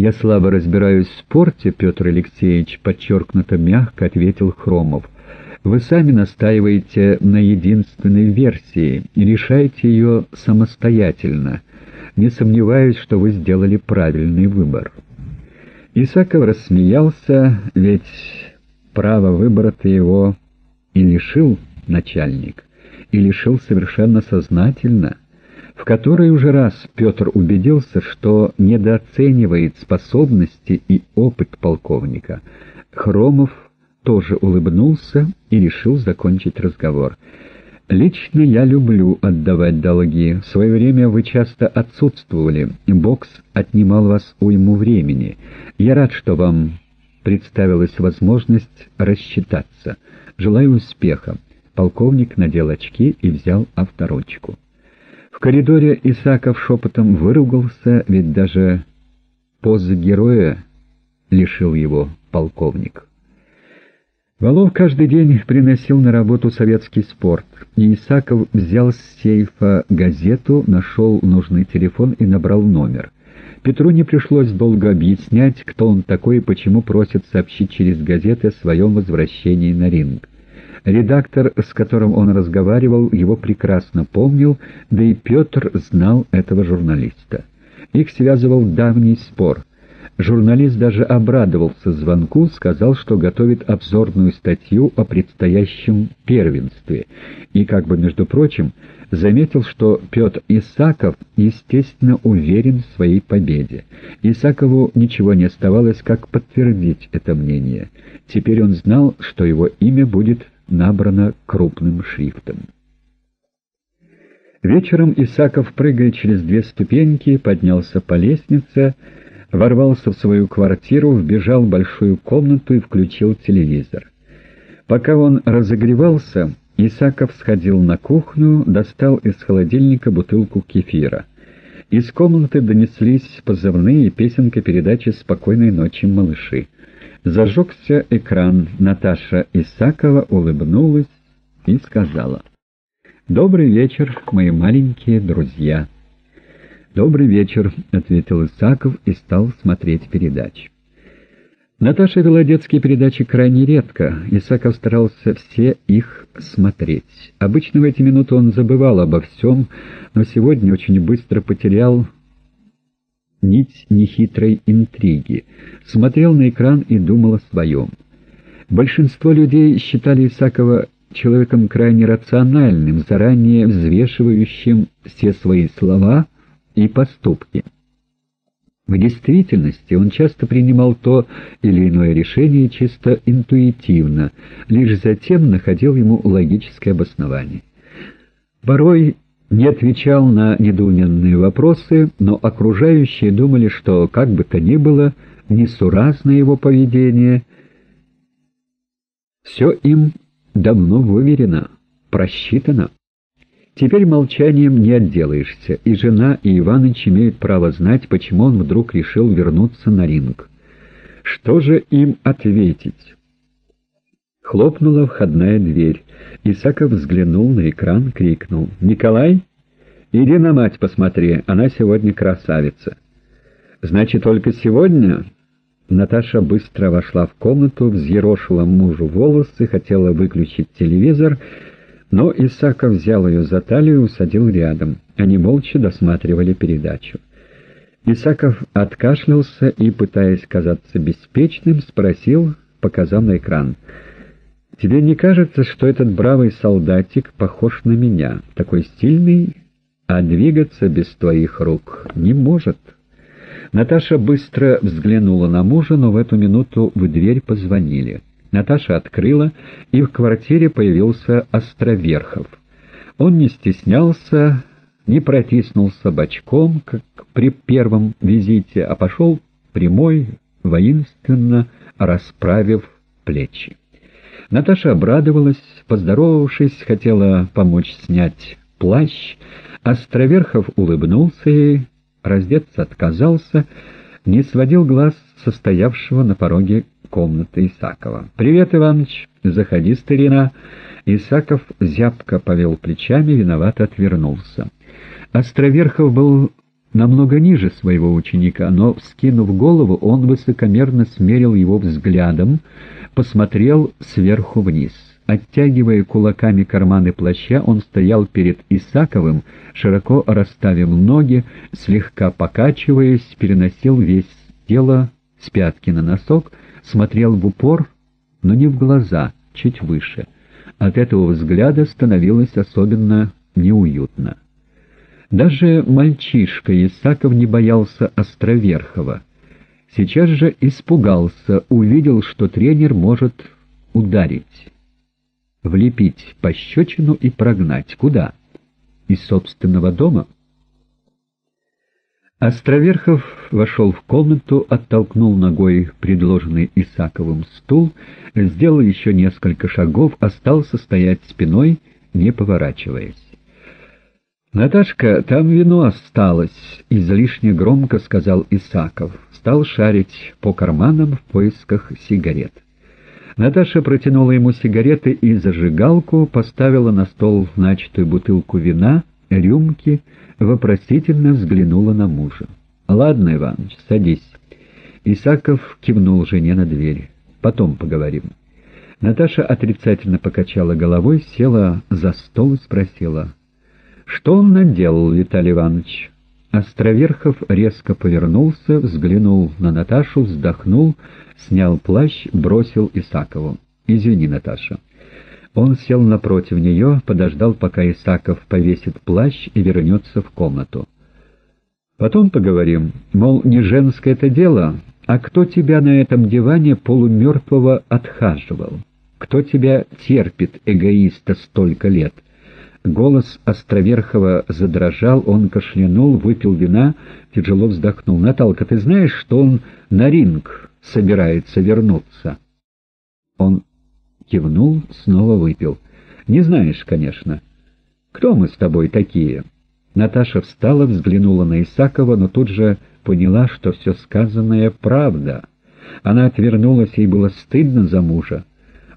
«Я слабо разбираюсь в спорте, Петр Алексеевич», — подчеркнуто мягко ответил Хромов. «Вы сами настаиваете на единственной версии и решаете ее самостоятельно. Не сомневаюсь, что вы сделали правильный выбор». Исаков рассмеялся, ведь право выбора-то его и лишил начальник, и лишил совершенно сознательно — в который уже раз Петр убедился, что недооценивает способности и опыт полковника. Хромов тоже улыбнулся и решил закончить разговор. «Лично я люблю отдавать долги. В свое время вы часто отсутствовали, бокс отнимал вас уйму времени. Я рад, что вам представилась возможность рассчитаться. Желаю успеха». Полковник надел очки и взял авторучку. В коридоре Исаков шепотом выругался, ведь даже позы героя лишил его полковник. Валов каждый день приносил на работу советский спорт, и Исаков взял с сейфа газету, нашел нужный телефон и набрал номер. Петру не пришлось долго объяснять, кто он такой и почему просит сообщить через газеты о своем возвращении на ринг. Редактор, с которым он разговаривал, его прекрасно помнил, да и Петр знал этого журналиста. Их связывал давний спор. Журналист даже обрадовался звонку, сказал, что готовит обзорную статью о предстоящем первенстве, и, как бы между прочим, заметил, что Петр Исаков, естественно, уверен в своей победе. Исакову ничего не оставалось, как подтвердить это мнение. Теперь он знал, что его имя будет набрано крупным шрифтом. Вечером Исаков, прыгая через две ступеньки, поднялся по лестнице, ворвался в свою квартиру, вбежал в большую комнату и включил телевизор. Пока он разогревался, Исаков сходил на кухню, достал из холодильника бутылку кефира. Из комнаты донеслись позывные песенка передачи «Спокойной ночи, малыши». Зажегся экран. Наташа Исакова улыбнулась и сказала. «Добрый вечер, мои маленькие друзья». «Добрый вечер», — ответил Исаков и стал смотреть передачи. Наташа вела детские передачи крайне редко. Исаков старался все их смотреть. Обычно в эти минуты он забывал обо всем, но сегодня очень быстро потерял нить нехитрой интриги, смотрел на экран и думал о своем. Большинство людей считали Исакова человеком крайне рациональным, заранее взвешивающим все свои слова и поступки. В действительности он часто принимал то или иное решение чисто интуитивно, лишь затем находил ему логическое обоснование. Порой не отвечал на недоуменные вопросы, но окружающие думали, что, как бы то ни было, несуразное его поведение, все им давно выверено, просчитано. Теперь молчанием не отделаешься, и жена, и Иваныч имеют право знать, почему он вдруг решил вернуться на ринг. Что же им ответить? Хлопнула входная дверь. Исаков взглянул на экран, крикнул. «Николай, иди на мать посмотри, она сегодня красавица». «Значит, только сегодня?» Наташа быстро вошла в комнату, взъерошила мужу волосы, хотела выключить телевизор, но Исаков взял ее за талию и усадил рядом. Они молча досматривали передачу. Исаков откашлялся и, пытаясь казаться беспечным, спросил, показав на экран — Тебе не кажется, что этот бравый солдатик похож на меня, такой стильный, а двигаться без твоих рук не может?» Наташа быстро взглянула на мужа, но в эту минуту в дверь позвонили. Наташа открыла, и в квартире появился Островерхов. Он не стеснялся, не протиснулся бочком, как при первом визите, а пошел прямой, воинственно расправив плечи. Наташа обрадовалась, поздоровавшись, хотела помочь снять плащ. Островерхов улыбнулся ей, раздеться отказался, не сводил глаз состоявшего на пороге комнаты Исакова. «Привет, Иваныч! Заходи, старина!» Исаков зябко повел плечами, виновато отвернулся. Островерхов был намного ниже своего ученика, но, вскинув голову, он высокомерно смерил его взглядом, посмотрел сверху вниз. Оттягивая кулаками карманы плаща, он стоял перед Исаковым, широко расставив ноги, слегка покачиваясь, переносил весь тело с пятки на носок, смотрел в упор, но не в глаза, чуть выше. От этого взгляда становилось особенно неуютно. Даже мальчишка Исаков не боялся Островерхова. Сейчас же испугался, увидел, что тренер может ударить влепить пощечину и прогнать. Куда? Из собственного дома? Островерхов вошел в комнату, оттолкнул ногой предложенный Исаковым стул, сделал еще несколько шагов, остался стоять спиной, не поворачиваясь. «Наташка, там вино осталось», — излишне громко сказал Исаков. Стал шарить по карманам в поисках сигарет. Наташа протянула ему сигареты и зажигалку, поставила на стол начатую бутылку вина, рюмки, вопросительно взглянула на мужа. «Ладно, Иваныч, садись». Исаков кивнул жене на дверь. «Потом поговорим». Наташа отрицательно покачала головой, села за стол и спросила. «Что он наделал, Виталий Иванович?» Островерхов резко повернулся, взглянул на Наташу, вздохнул, снял плащ, бросил Исакову. «Извини, Наташа». Он сел напротив нее, подождал, пока Исаков повесит плащ и вернется в комнату. «Потом поговорим. Мол, не женское это дело, а кто тебя на этом диване полумертвого отхаживал? Кто тебя терпит, эгоиста, столько лет?» Голос Островерхова задрожал, он кашлянул, выпил вина, тяжело вздохнул. «Наталка, ты знаешь, что он на ринг собирается вернуться?» Он кивнул, снова выпил. «Не знаешь, конечно. Кто мы с тобой такие?» Наташа встала, взглянула на Исакова, но тут же поняла, что все сказанное — правда. Она отвернулась, ей было стыдно за мужа.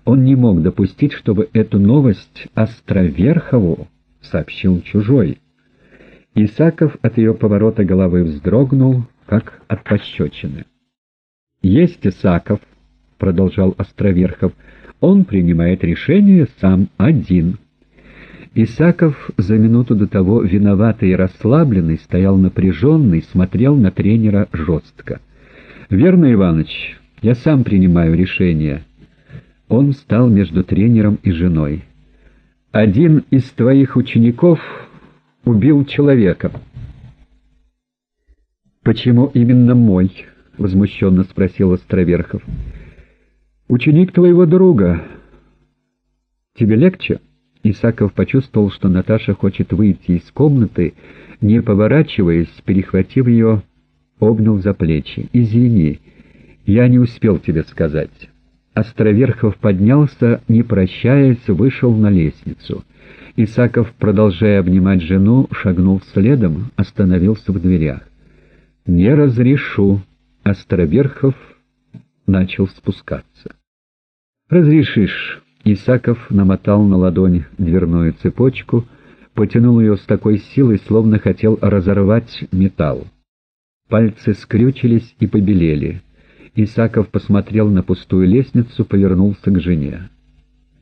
Он не мог допустить, чтобы эту новость Островерхову сообщил чужой. Исаков от ее поворота головы вздрогнул, как от пощечины. «Есть Исаков», — продолжал Островерхов, — «он принимает решение сам один». Исаков за минуту до того виноватый и расслабленный, стоял напряженный, смотрел на тренера жестко. «Верно, Иваныч, я сам принимаю решение». Он встал между тренером и женой. «Один из твоих учеников убил человека». «Почему именно мой?» — возмущенно спросил Островерхов. «Ученик твоего друга. Тебе легче?» Исаков почувствовал, что Наташа хочет выйти из комнаты, не поворачиваясь, перехватив ее, обнял за плечи. «Извини, я не успел тебе сказать». Островерхов поднялся, не прощаясь, вышел на лестницу. Исаков, продолжая обнимать жену, шагнул следом, остановился в дверях. «Не разрешу!» Островерхов начал спускаться. «Разрешишь!» Исаков намотал на ладонь дверную цепочку, потянул ее с такой силой, словно хотел разорвать металл. Пальцы скрючились и побелели. Исаков посмотрел на пустую лестницу, повернулся к жене.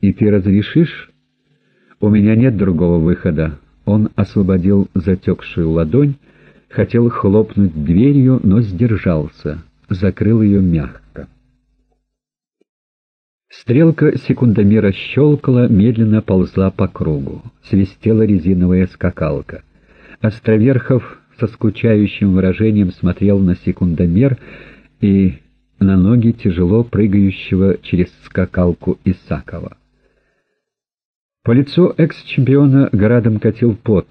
«И ты разрешишь? У меня нет другого выхода». Он освободил затекшую ладонь, хотел хлопнуть дверью, но сдержался, закрыл ее мягко. Стрелка секундомера щелкала, медленно ползла по кругу. Свистела резиновая скакалка. Островерхов со скучающим выражением смотрел на секундомер и на ноги тяжело прыгающего через скакалку Исакова. По лицу экс-чемпиона градом катил пот.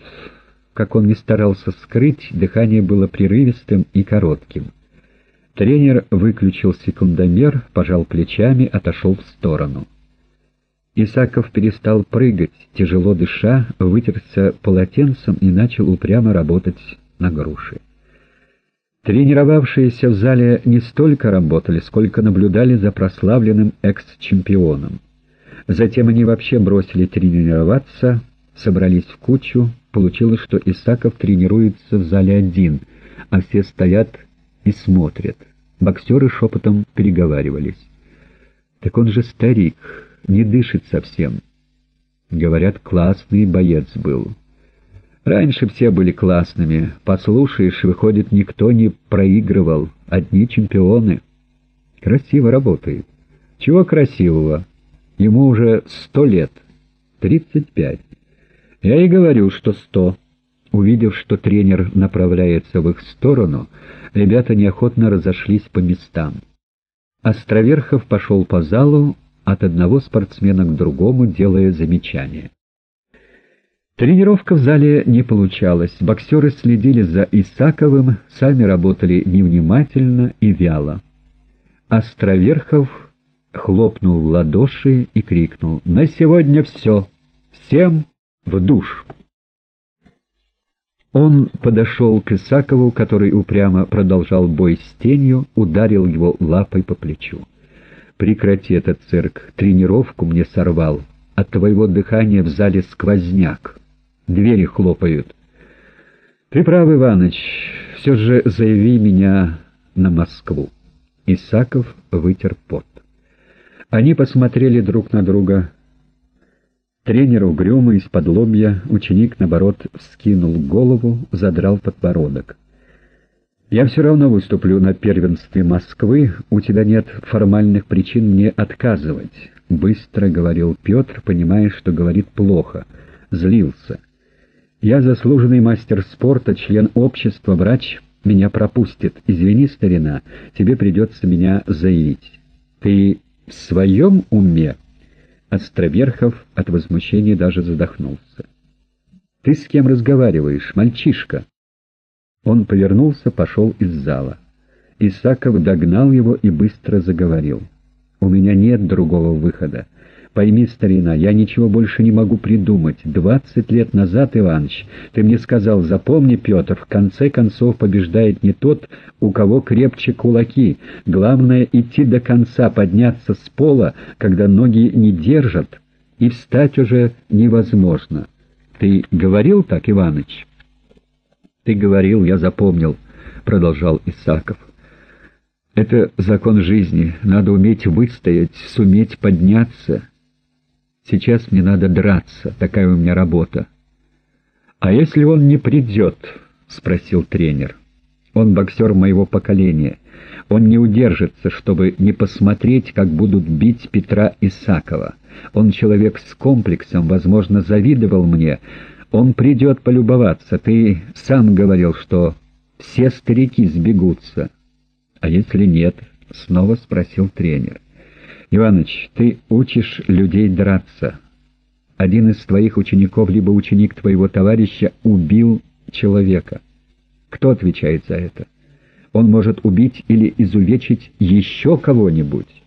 Как он не старался скрыть, дыхание было прерывистым и коротким. Тренер выключил секундомер, пожал плечами, отошел в сторону. Исаков перестал прыгать, тяжело дыша, вытерся полотенцем и начал упрямо работать на груши. Тренировавшиеся в зале не столько работали, сколько наблюдали за прославленным экс-чемпионом. Затем они вообще бросили тренироваться, собрались в кучу, получилось, что Исаков тренируется в зале один, а все стоят и смотрят. Боксеры шепотом переговаривались. «Так он же старик, не дышит совсем». Говорят, классный боец был. Раньше все были классными. Послушаешь, выходит, никто не проигрывал. Одни чемпионы. Красиво работает. Чего красивого? Ему уже сто лет. Тридцать пять. Я и говорю, что сто. Увидев, что тренер направляется в их сторону, ребята неохотно разошлись по местам. Островерхов пошел по залу, от одного спортсмена к другому, делая замечания. Тренировка в зале не получалась, боксеры следили за Исаковым, сами работали невнимательно и вяло. Островерхов хлопнул в ладоши и крикнул «На сегодня все! Всем в душ!» Он подошел к Исакову, который упрямо продолжал бой с тенью, ударил его лапой по плечу. «Прекрати этот цирк, тренировку мне сорвал. От твоего дыхания в зале сквозняк. Двери хлопают». «Ты прав, Иваныч, все же заяви меня на Москву». Исаков вытер пот. Они посмотрели друг на друга. Тренер угрюмо из-под лобья, ученик, наоборот, вскинул голову, задрал подбородок. «Я все равно выступлю на первенстве Москвы, у тебя нет формальных причин мне отказывать», — быстро говорил Петр, понимая, что говорит плохо, злился. «Я заслуженный мастер спорта, член общества, врач, меня пропустит. Извини, старина, тебе придется меня заявить. Ты в своем уме?» Островерхов от возмущения даже задохнулся. «Ты с кем разговариваешь, мальчишка?» Он повернулся, пошел из зала. Исаков догнал его и быстро заговорил. «У меня нет другого выхода. Пойми, старина, я ничего больше не могу придумать. Двадцать лет назад, Иваныч, ты мне сказал, запомни, Петр, в конце концов побеждает не тот, у кого крепче кулаки. Главное — идти до конца, подняться с пола, когда ноги не держат, и встать уже невозможно. Ты говорил так, Иваныч? Ты говорил, я запомнил, — продолжал Исаков. Это закон жизни. Надо уметь выстоять, суметь подняться. Сейчас мне надо драться, такая у меня работа. — А если он не придет? — спросил тренер. — Он боксер моего поколения. Он не удержится, чтобы не посмотреть, как будут бить Петра Исакова. Он человек с комплексом, возможно, завидовал мне. Он придет полюбоваться. Ты сам говорил, что все старики сбегутся. — А если нет? — снова спросил тренер. — Иваныч, ты учишь людей драться. Один из твоих учеников, либо ученик твоего товарища, убил человека. Кто отвечает за это? Он может убить или изувечить еще кого-нибудь.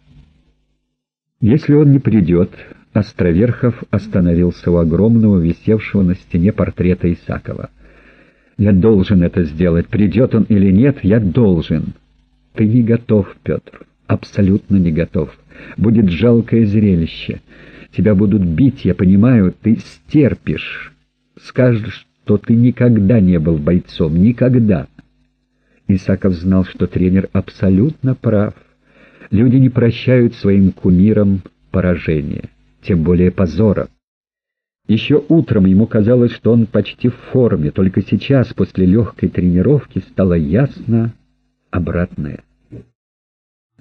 Если он не придет, Островерхов остановился у огромного, висевшего на стене портрета Исакова. «Я должен это сделать. Придет он или нет, я должен». «Ты не готов, Петр. Абсолютно не готов. Будет жалкое зрелище. Тебя будут бить, я понимаю, ты стерпишь. Скажешь, что ты никогда не был бойцом, никогда. Исаков знал, что тренер абсолютно прав. Люди не прощают своим кумирам поражения, тем более позора. Еще утром ему казалось, что он почти в форме, только сейчас, после легкой тренировки, стало ясно обратное.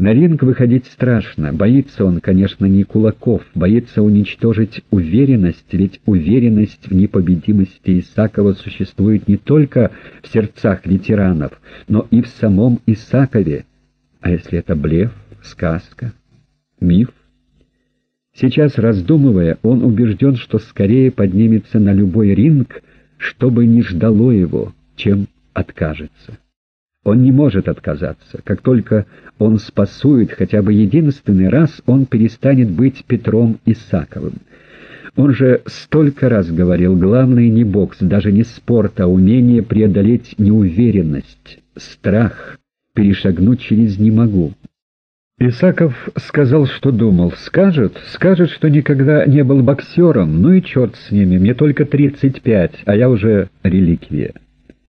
На ринг выходить страшно. Боится он, конечно, не кулаков, боится уничтожить уверенность, ведь уверенность в непобедимости Исакова существует не только в сердцах ветеранов, но и в самом Исакове. А если это блеф, сказка, миф? Сейчас, раздумывая, он убежден, что скорее поднимется на любой ринг, чтобы не ждало его, чем откажется. Он не может отказаться. Как только он спасует хотя бы единственный раз, он перестанет быть Петром Исаковым. Он же столько раз говорил, главное не бокс, даже не спорт, а умение преодолеть неуверенность, страх, перешагнуть через «не могу». Исаков сказал, что думал. Скажет, скажет, что никогда не был боксером. Ну и черт с ними, мне только 35, а я уже реликвия.